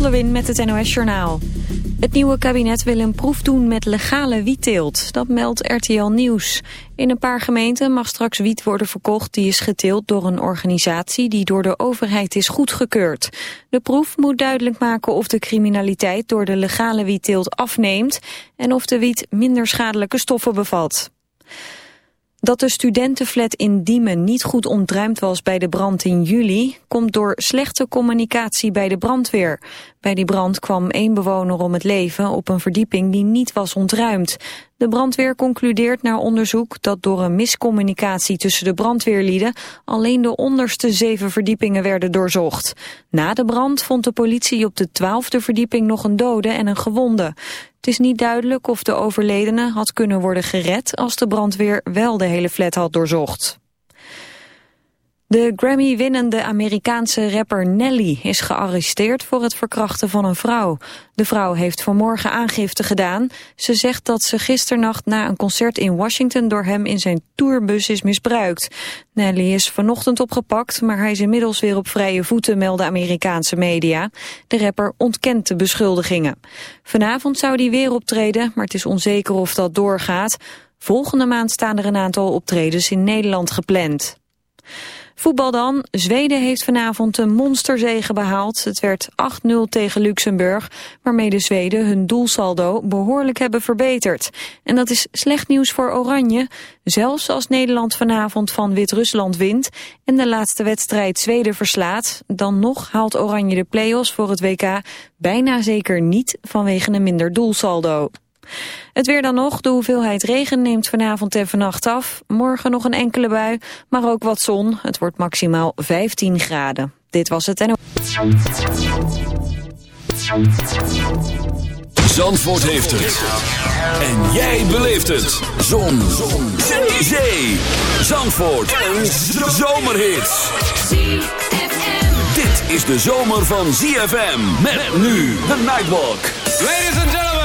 Lot met het NOS Journaal. Het nieuwe kabinet wil een proef doen met legale wietteelt. Dat meldt RTL Nieuws. In een paar gemeenten mag straks wiet worden verkocht... die is geteeld door een organisatie die door de overheid is goedgekeurd. De proef moet duidelijk maken of de criminaliteit... door de legale wietteelt afneemt... en of de wiet minder schadelijke stoffen bevat. Dat de studentenflat in Diemen niet goed ontruimd was bij de brand in juli... komt door slechte communicatie bij de brandweer. Bij die brand kwam één bewoner om het leven op een verdieping die niet was ontruimd. De brandweer concludeert na onderzoek dat door een miscommunicatie tussen de brandweerlieden alleen de onderste zeven verdiepingen werden doorzocht. Na de brand vond de politie op de twaalfde verdieping nog een dode en een gewonde. Het is niet duidelijk of de overledene had kunnen worden gered als de brandweer wel de hele flat had doorzocht. De Grammy-winnende Amerikaanse rapper Nelly is gearresteerd voor het verkrachten van een vrouw. De vrouw heeft vanmorgen aangifte gedaan. Ze zegt dat ze gisternacht na een concert in Washington door hem in zijn tourbus is misbruikt. Nelly is vanochtend opgepakt, maar hij is inmiddels weer op vrije voeten, melden Amerikaanse media. De rapper ontkent de beschuldigingen. Vanavond zou hij weer optreden, maar het is onzeker of dat doorgaat. Volgende maand staan er een aantal optredens in Nederland gepland. Voetbal dan. Zweden heeft vanavond een monsterzege behaald. Het werd 8-0 tegen Luxemburg, waarmee de Zweden hun doelsaldo behoorlijk hebben verbeterd. En dat is slecht nieuws voor Oranje. Zelfs als Nederland vanavond van Wit-Rusland wint en de laatste wedstrijd Zweden verslaat, dan nog haalt Oranje de play-offs voor het WK bijna zeker niet vanwege een minder doelsaldo. Het weer dan nog. De hoeveelheid regen neemt vanavond en vannacht af. Morgen nog een enkele bui, maar ook wat zon. Het wordt maximaal 15 graden. Dit was het en... Zandvoort heeft het. En jij beleeft het. Zon. zon. Zee. Zee. Zandvoort. Een zomerhit. Dit is de zomer van ZFM. Met nu de Nightwalk. Ladies and gentlemen.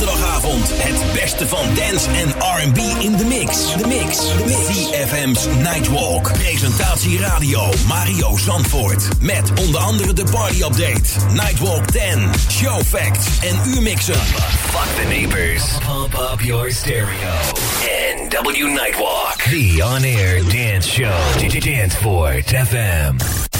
Zaterdagavond het beste van dance en R&B in de mix. De mix. De mix. VFM's Nightwalk. Presentatie radio Mario Zandvoort. Met onder andere de party update. Nightwalk 10. Show facts en uurmixen. Fuck the neighbors. Pump up your stereo. NW Nightwalk. The on-air dance show. Danceport FM.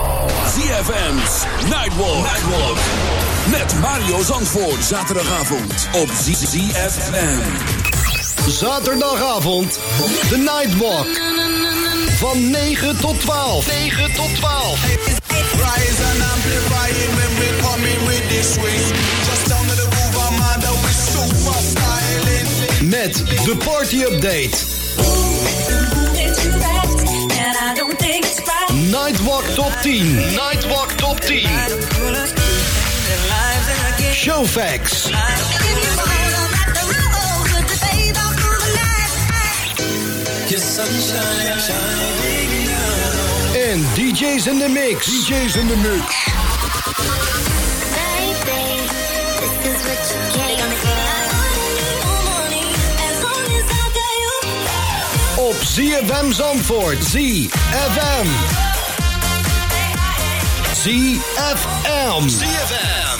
ZFM's Nightwalk. Nightwalk. Met Mario Zandvoort. Zaterdagavond op ZFM. Zaterdagavond. De Nightwalk. Van 9 tot 12. 9 tot 12. Rise and amplify it when we come in with this swing. Just down to the groove, I'm under with super styling. Met de party update. Nightwalk Top 10. Nightwalk Top 10. Show facts. En DJ's in the mix. DJ's in the mix. Op ZFM Zandvoort. ZFM. ZFM. ZFM.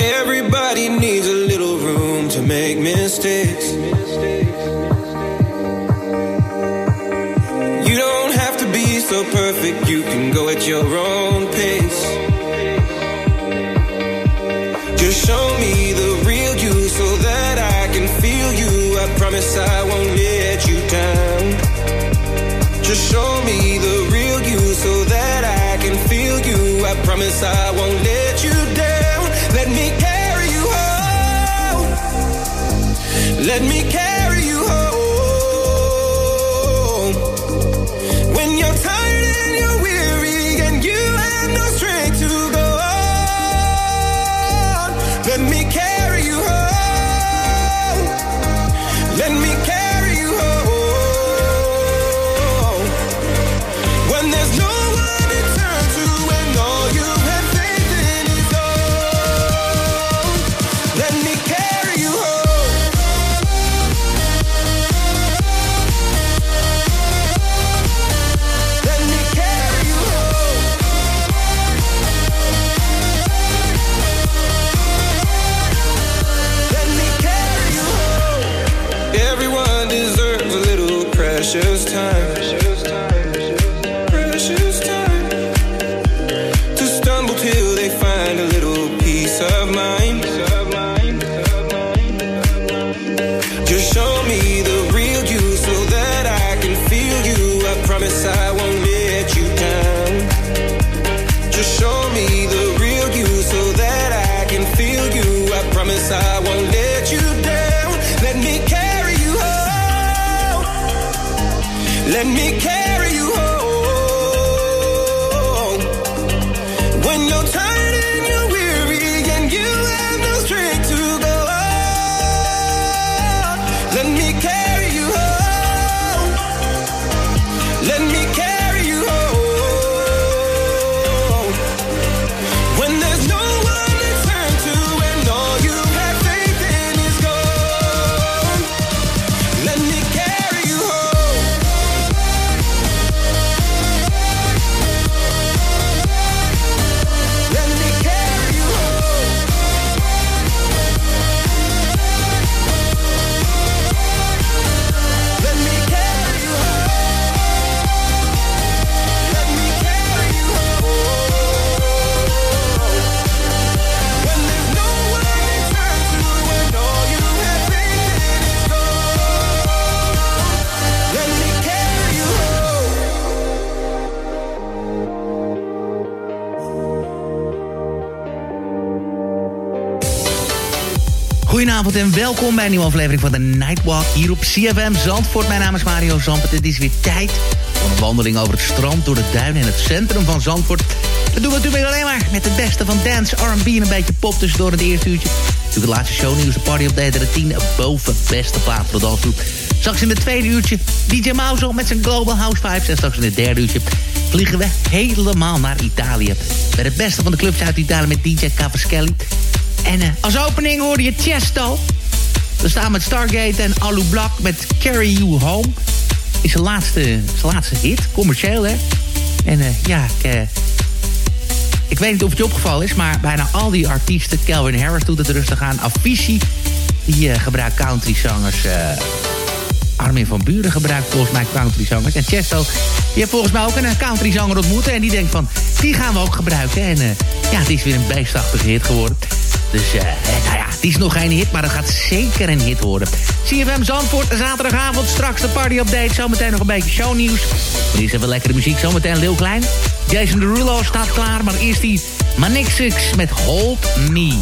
Everybody needs a little room to make mistakes. You don't have to be so perfect, you can go at your own let me catch. Goedenavond en welkom bij een nieuwe aflevering van de Nightwalk hier op CFM Zandvoort. Mijn naam is Mario Zandvoort. Het is weer tijd voor een wandeling over het strand, door de duinen en het centrum van Zandvoort. Dat doen we natuurlijk alleen maar met het beste van dance, R&B en een beetje pop dus door het eerste uurtje. Natuurlijk het laatste shownieuws, de party update de tien boven beste plaat voor de dansgroep. Straks in het tweede uurtje DJ Mauzo met zijn Global House Vibes. En straks in het derde uurtje vliegen we helemaal naar Italië. Met het beste van de clubs uit Italië met DJ Cavaschelli. En uh, als opening hoorde je Chesto. We staan met Stargate en Alu Black met Carry You Home. Is zijn laatste, zijn laatste hit, commercieel hè. En uh, ja, ik, uh, ik weet niet of het je opgevallen is... maar bijna al die artiesten, Calvin Harris doet het rustig aan... Avicii, die gebruikt countryzangers... Armin van Buren gebruikt volgens mij countryzangers. En Chesto, die heeft volgens mij ook een countryzanger ontmoet... en die denkt van, die gaan we ook gebruiken. En ja, het is weer een beestachtige hit geworden. Dus uh, nou ja, het is nog geen hit, maar dat gaat zeker een hit worden. CFM Zandvoort, zaterdagavond, straks de party-update. Zometeen nog een beetje shownieuws. Maar eerst even lekkere muziek, zometeen Lil Klein. Jason Derulo staat klaar, maar eerst die Manixix met Hold Me.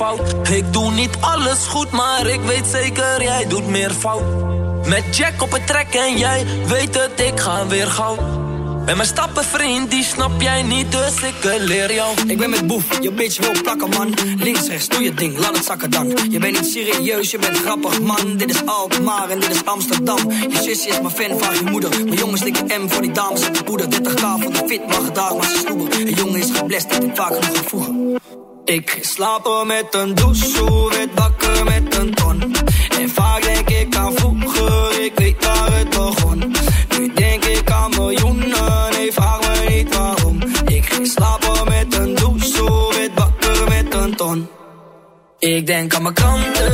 Fout. Ik doe niet alles goed, maar ik weet zeker jij doet meer fout. Met Jack op het trek en jij weet het, ik ga weer gauw. Ben mijn stappen vriend, die snap jij niet, dus ik leer jou. Ik ben met boef, je bitch wil plakken man. Links, rechts, doe je ding, laat het zakken dan. Je bent niet serieus, je bent grappig man. Dit is Alkmaar en dit is Amsterdam. Je zusje is mijn fan, vraag je moeder. Mijn jongens likken M voor die dames in de poeder. 30k voor de fit, mag gedaag, maar ze stoeber. Een jongen is geblest, ik vaak genoeg gevoegen. Ik slaap er met een douche, werd wakker met een ton. En vaak denk ik aan vroeger, ik weet waar het begon. Nu denk ik aan miljoenen, nee vraag me niet waarom. Ik ging slapen met een douche, werd wakker met een ton. Ik denk aan mijn kranten,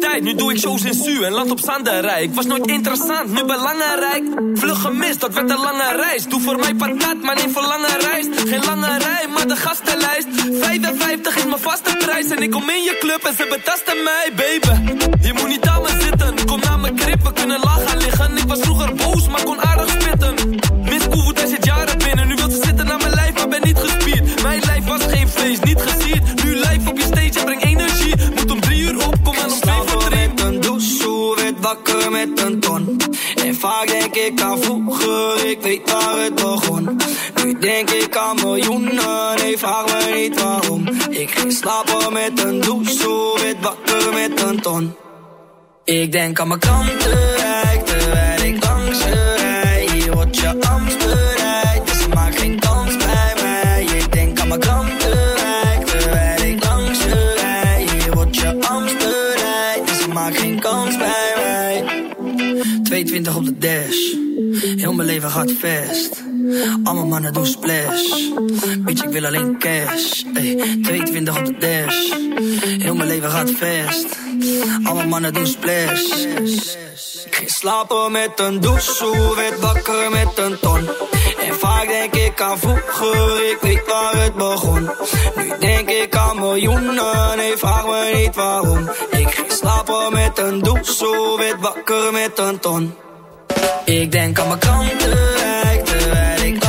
Tijd, nu doe ik shows in Su en land op Zanderij. Ik was nooit interessant, nu belangrijk. Vlug gemist, dat werd een lange reis. Doe voor mij patat, maar niet voor lange reis. Geen lange rij, maar de gastenlijst. 55 is mijn vaste prijs en ik kom in je club en ze betasten mij, baby. Je moet niet aan me zitten, kom naar mijn krip, we kunnen gaan liggen. Ik was vroeger boos, maar kon aardig wakker met een ton. En vaak denk ik aan vroeger, ik weet waar het begon. Nu denk ik aan miljoenen, nee vraag me niet waarom. Ik ging slapen met een douche, werd wakker met een ton. Ik denk aan mijn kranten, rijk terwijl ik langs rij. Hier wordt je angst 22 op de dash, heel mijn leven gaat vast. Allemaal mannen doen splash, bitch ik wil alleen cash. Ey, 22 op de dash, heel mijn leven gaat vast. Allemaal mannen doen splash. Ik ging slapen met een douche, werd wakker met een ton. En vaak denk ik aan vroeger, ik weet waar het begon. Nu denk ik aan miljoenen, nee vraag me niet waarom. Ik slapen met een douche, werd wakker met een ton. Ik denk aan mijn kranten, rijk terwijl ik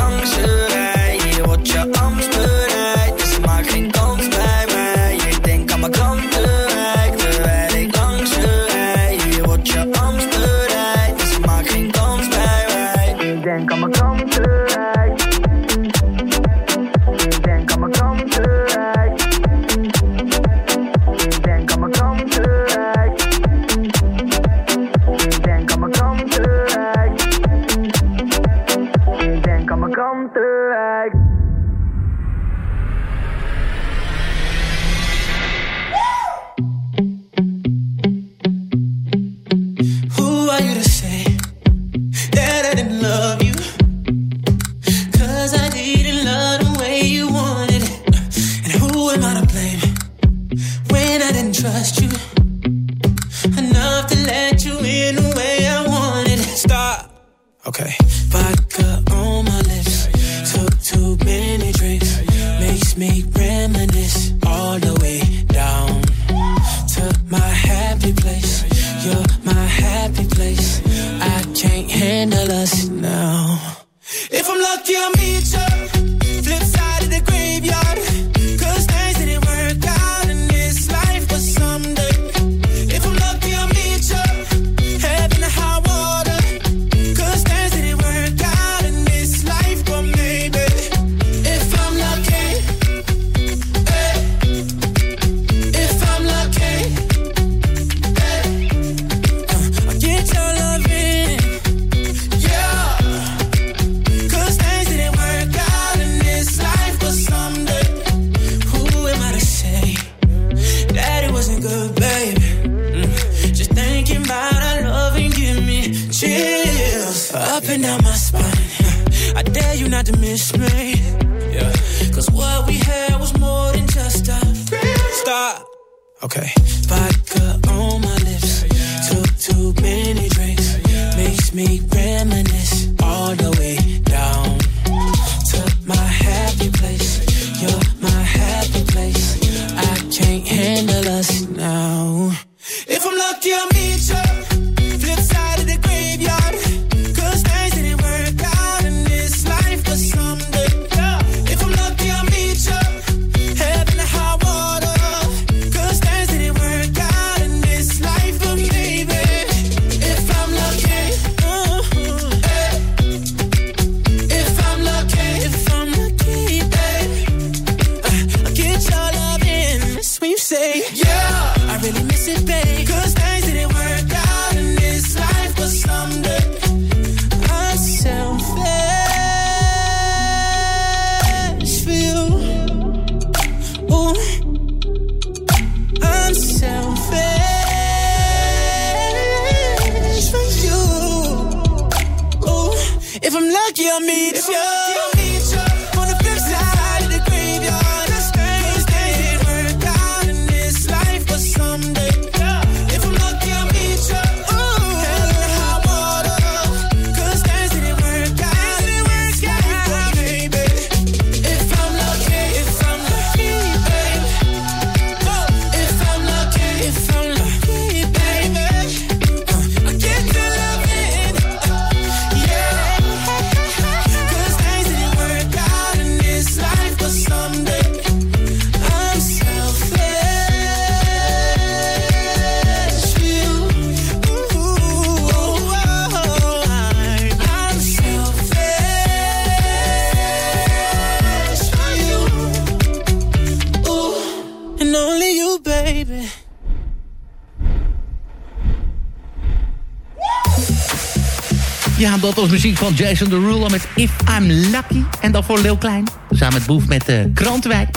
Dat was muziek van Jason Derulo met If I'm Lucky. En dan voor Lil Klein. Samen met Boef met uh, Krantenwijk.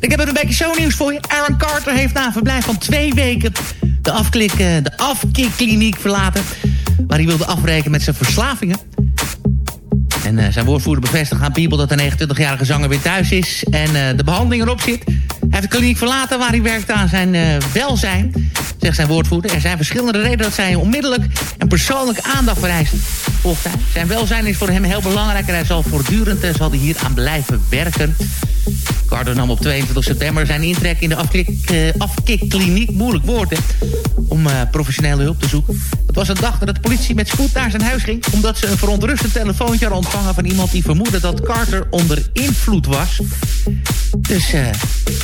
Ik heb er een beetje shownieuws voor je. Aaron Carter heeft na verblijf van twee weken... de, afklik, eh, de afkikkliniek verlaten... waar hij wilde afrekenen met zijn verslavingen. En uh, zijn woordvoerder bevestigt aan People dat de 29-jarige zanger weer thuis is... en de behandeling erop zit. Hij heeft de kliniek verlaten waar hij werkt aan zijn welzijn... zegt zijn woordvoerder. Er zijn verschillende redenen dat zij onmiddellijk en persoonlijke aandacht vereist. Zijn welzijn is voor hem heel belangrijk... en hij zal voortdurend uh, zal hij hier aan blijven werken. Carter nam op 22 september zijn intrek in de uh, afkikkliniek. Moeilijk woord, hè? Om uh, professionele hulp te zoeken. Het was een dag dat de politie met spoed naar zijn huis ging... omdat ze een verontrustend telefoontje hadden ontvangen... van iemand die vermoedde dat Carter onder invloed was. Dus uh,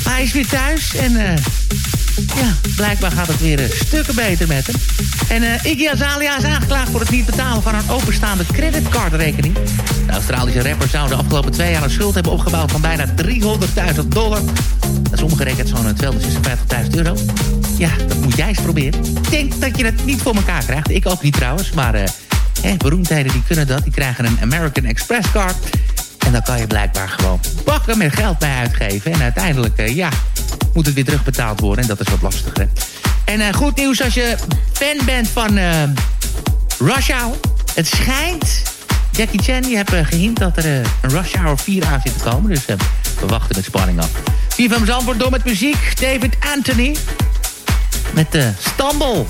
hij is weer thuis en... ja, blijkbaar gaat het weer stukken beter met hem. En uh, Iggy Azalea is aangeklaagd voor het niet betalen van een openstaande creditcardrekening. De Australische rapper zou de afgelopen twee jaar een schuld hebben opgebouwd van bijna 300.000 dollar. Dat is omgerekend zo'n 256.000 euro. Ja, dat moet jij eens proberen. Ik denk dat je het niet voor elkaar krijgt. Ik ook niet trouwens, maar beroemdheden die kunnen dat. Die krijgen een American Express card. En dan kan je blijkbaar gewoon bakken met geld bij uitgeven. En uiteindelijk, ja, moet het weer terugbetaald worden. En dat is wat lastiger. En uh, goed nieuws als je fan bent van uh, Rush Hour. Het schijnt, Jackie Chan, die heeft uh, gehint dat er een Rush Hour 4 aan zit te komen. Dus we wachten met spanning af. Vier van Zandvoort door met muziek. David Anthony. Met de Stumble.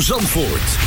Zandvoort.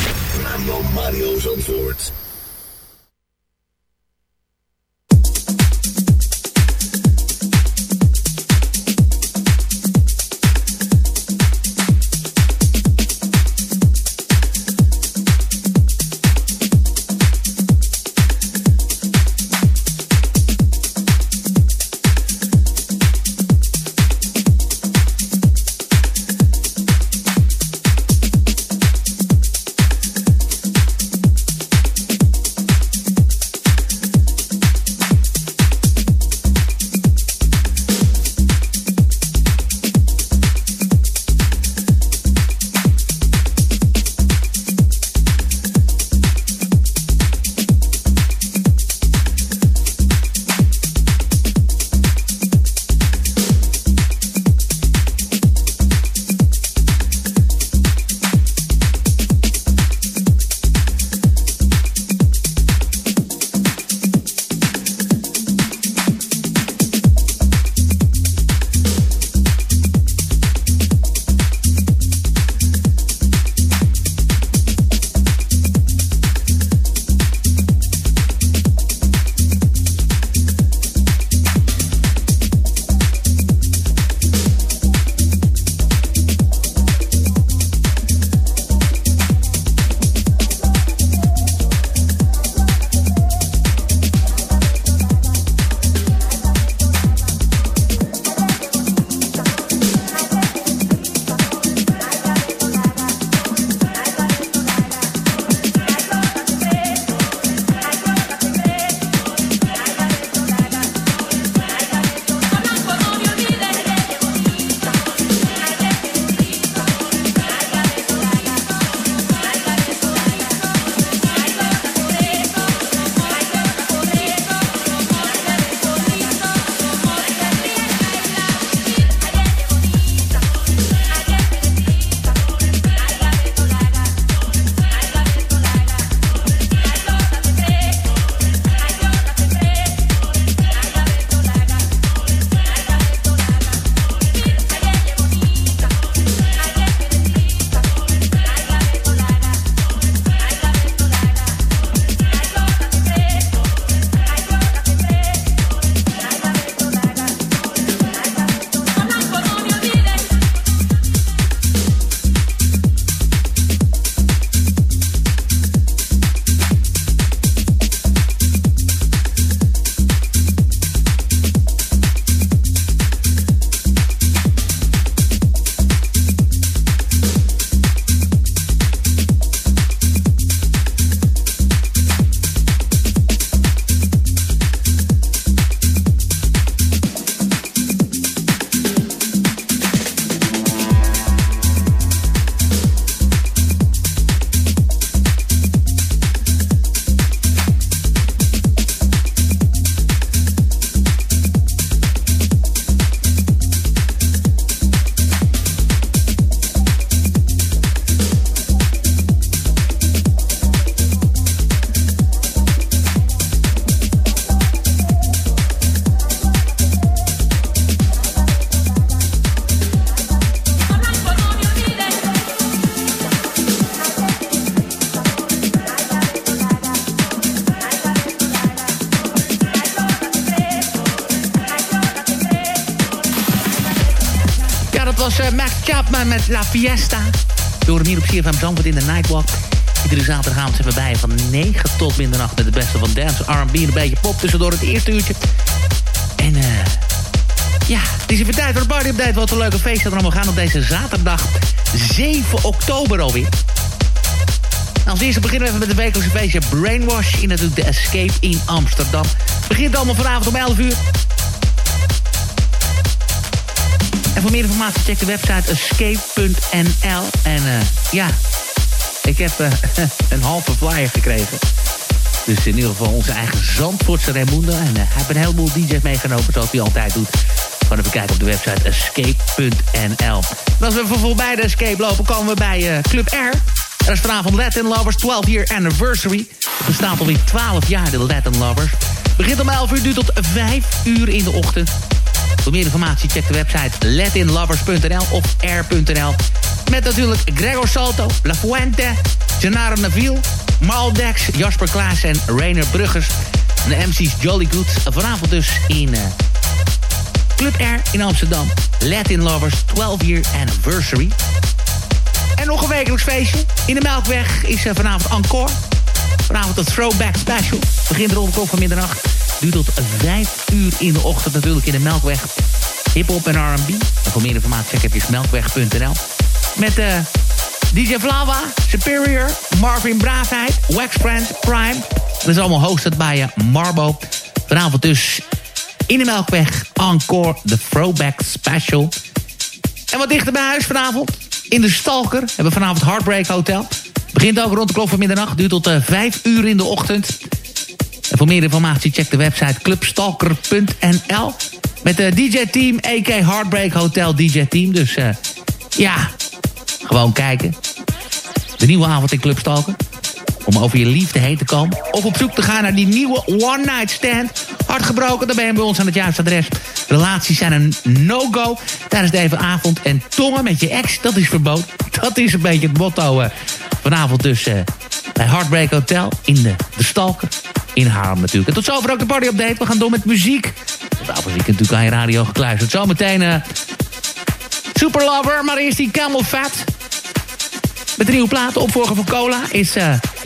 Fiesta. Door hem hier op CFM Zandvoort in de Nightwalk. Iedere zaterdagavond zijn we bij van 9 tot middernacht... met het beste van dance, R&B en een beetje pop tussendoor het eerste uurtje. En eh... ja, het is even tijd voor de party update. Wat een leuke feest dat er allemaal gaan op deze zaterdag 7 oktober alweer. Nou, als eerste beginnen we even met de wekelijkse feestje Brainwash... in natuurlijk de Escape in Amsterdam. Het begint allemaal vanavond om 11 uur. Voor meer informatie check de website escape.nl. En uh, ja, ik heb uh, een halve flyer gekregen. Dus in ieder geval onze eigen Zandvoortse Raimundo. En uh, hij heeft een heleboel DJ's meegenomen, zoals hij altijd doet. Gewoon even kijken op de website escape.nl. En als we voorbij de Escape lopen, komen we bij Club R. Er is vanavond Latin Lovers 12 year anniversary. Het bestaat alweer 12 jaar, de Latin Lovers. Begint om 11 uur, duurt tot 5 uur in de ochtend. Voor meer informatie check de website latinlovers.nl of air.nl. Met natuurlijk Gregor Salto, La Fuente, Gennaro Neville, Maldex, Jasper Klaas en Rainer Bruggers. De MC's Jolly Good. Vanavond dus in uh, Club Air in Amsterdam. Latin Lovers 12 year anniversary. En nog een wekelijks feestje. In de Melkweg is uh, vanavond encore. Vanavond het Throwback Special. Begint rond de klok van middernacht. Duurt tot 5 uur in de ochtend natuurlijk in de Melkweg. Hip-hop en RB. En voor meer informatie check even melkweg.nl. Met uh, DJ Flava, Superior, Marvin Braafheid, Wax Brand, Prime. Dat is allemaal hosted bij uh, Marbo. Vanavond dus in de Melkweg. Encore, de Throwback Special. En wat dichter bij huis vanavond. In de Stalker hebben we vanavond Heartbreak Hotel. Begint ook rond de klok van middernacht. Duurt tot uh, 5 uur in de ochtend. Voor meer informatie check de website clubstalker.nl. Met de DJ-team, AK Heartbreak Hotel DJ-team. Dus uh, ja, gewoon kijken. De nieuwe avond in Club Stalker. Om over je liefde heen te komen. Of op zoek te gaan naar die nieuwe One Night Stand. Hardgebroken, dan ben je bij ons aan het juiste adres. Relaties zijn een no-go tijdens deze avond. En tongen met je ex, dat is verboden. Dat is een beetje het motto uh, vanavond dus uh, bij Heartbreak Hotel in de, de Stalker. In Haarlem natuurlijk. En tot zover ook de party update. We gaan door met muziek. Zie ik natuurlijk aan je radio gekluisterd. Zometeen uh, Super Lover, maar eerst die Camel Fat. Met de nieuwe plaat, opvolger van Cola, is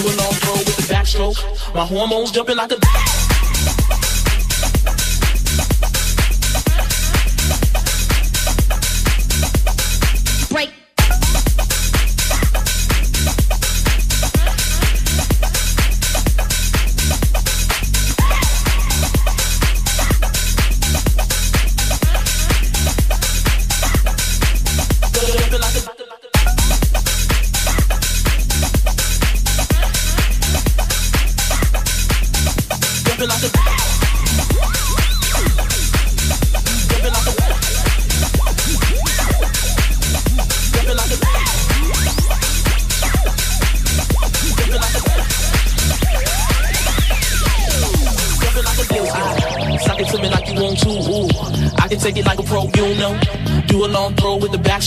Do a with the backstroke. My hormones jumping like a.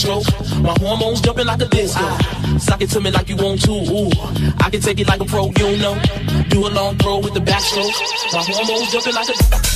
My hormones jumping like a disco. Suck it to me like you want to. Ooh, I can take it like a pro, you know. Do a long throw with the backstroke. My hormones jumping like a.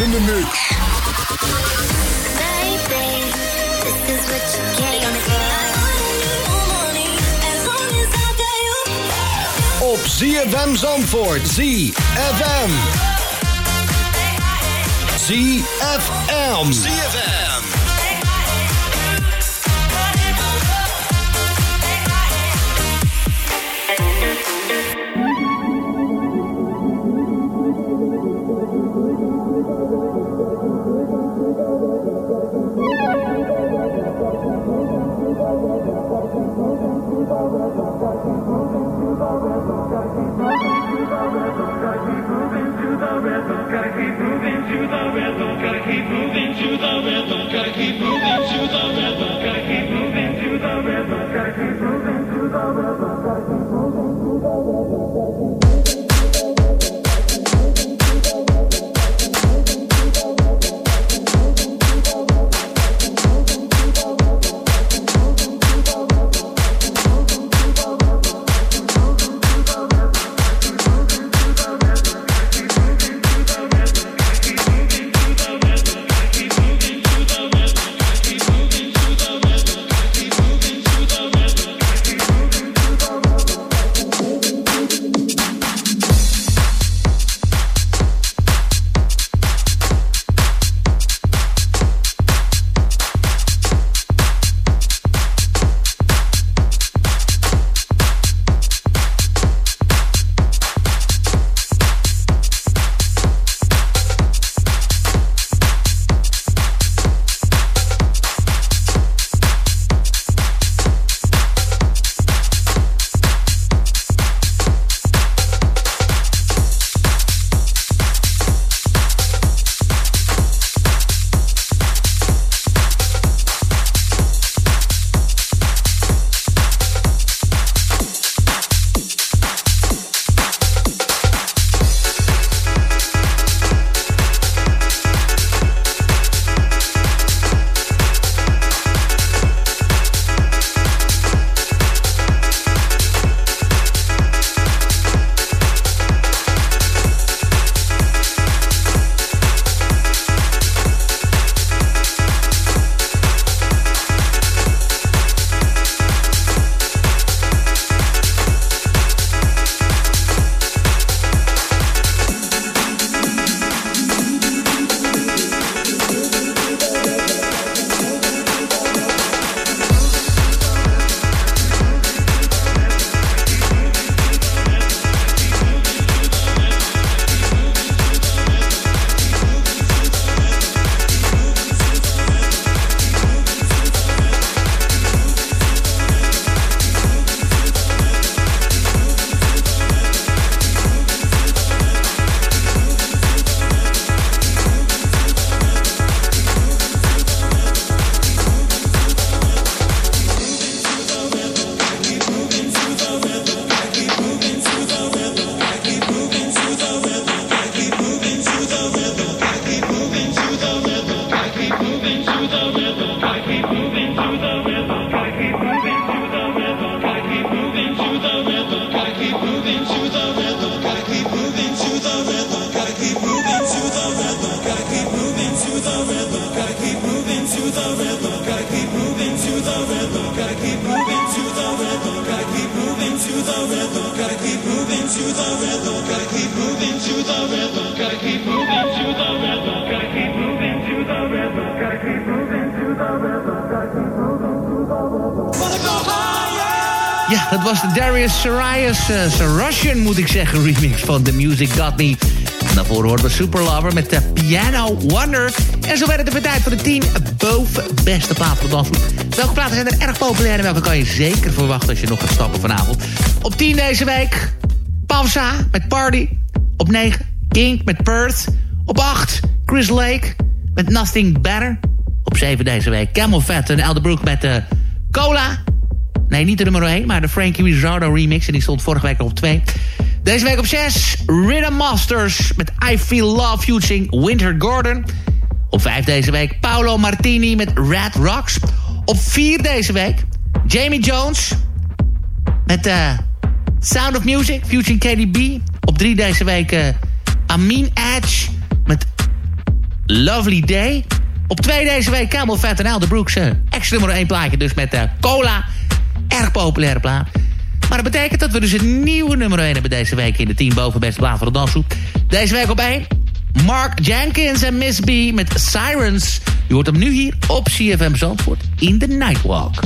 in the mix. Op ZFM Zandvoort. ZFM. ZFM. ZFM. gotta keep moving to the rhythm, gotta keep moving to the rhythm, gotta keep moving to the rhythm, gotta keep moving to the rhythm, gotta keep moving to the rhythm. Uh, Russian, moet ik zeggen, remix van The Music Got Me. En daarvoor hoorden we Super Lover met de Piano Wonder. En zo werd het de tijd voor de 10 boven beste plaat van. Welke platen zijn er erg populair en welke kan je zeker verwachten als je nog gaat stappen vanavond? Op 10 deze week, Pavsa met Party. Op 9, King met Perth. Op 8, Chris Lake met Nothing Better. Op 7 deze week Camel Fat en Elderbrook met uh, Cola. Nee, niet de nummer 1, maar de Frankie Rizzardo remix. En die stond vorige week op 2. Deze week op 6, Rhythm Masters met I Feel Love featuring Winter Gordon. Op 5 deze week Paolo Martini met Red Rocks. Op 4 deze week Jamie Jones met uh, Sound of Music featuring KDB. Op 3 deze week uh, Amin Edge met Lovely Day. Op 2 deze week Camel Fat en Al de Brooks. Uh, extra nummer 1 plaatje dus met Cola. Erg populaire plaat. Maar dat betekent dat we dus een nieuwe nummer 1 hebben deze week... in de 10 boven beste plaat van de dansgroep. Deze week op 1 Mark Jenkins en Miss B met Sirens. Je hoort hem nu hier op CFM Zandvoort in de Nightwalk.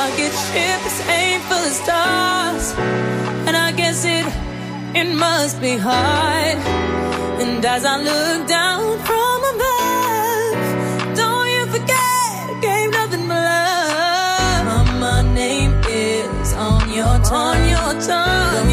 On my rocket ship is aimed for the stars, and I guess it it must be hard. And as I look down from above, don't you forget, gave nothing but love. My name is on your tongue, on your tongue,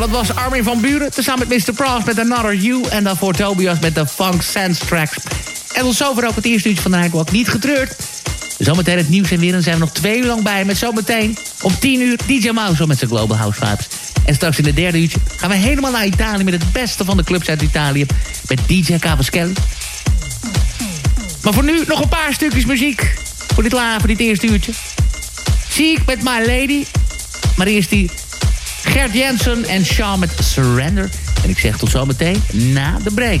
dat was Armin van Buren. Tezamen met Mr. Prost met Another You. En daarvoor Tobias met de Funk Sense Tracks. En tot zover ook het eerste uurtje van de Nightwalk. Niet getreurd. Zometeen het nieuws en weer. En zijn we nog twee uur lang bij. Met zometeen om 10 uur DJ Mouse met zijn Global House Vibes. En straks in de derde uurtje gaan we helemaal naar Italië... met het beste van de clubs uit Italië. Met DJ Cavaschelli. Maar voor nu nog een paar stukjes muziek. Voor dit, la, voor dit eerste uurtje. Zie ik met My Lady. Maar eerst die Gert Jensen en Sean met Surrender. En ik zeg tot zometeen na de break.